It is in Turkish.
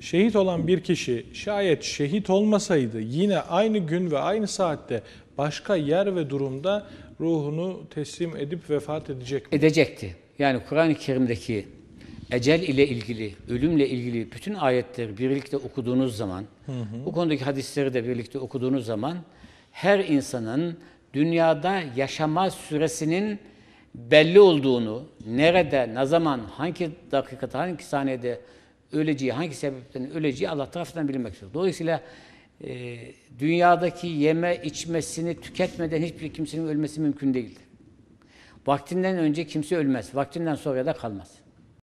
şehit olan bir kişi şayet şehit olmasaydı yine aynı gün ve aynı saatte başka yer ve durumda ruhunu teslim edip vefat edecek mi? edecekti. Yani Kur'an-ı Kerim'deki ecel ile ilgili, ölümle ilgili bütün ayetleri birlikte okuduğunuz zaman, bu konudaki hadisleri de birlikte okuduğunuz zaman her insanın dünyada yaşama süresinin belli olduğunu, nerede, ne zaman, hangi dakikada, hangi saniyede öleceği, hangi sebepten öleceği Allah tarafından bilinmektedir. Dolayısıyla e, dünyadaki yeme içmesini tüketmeden hiçbir kimsenin ölmesi mümkün değildir. Vaktinden önce kimse ölmez. Vaktinden sonra da kalmaz.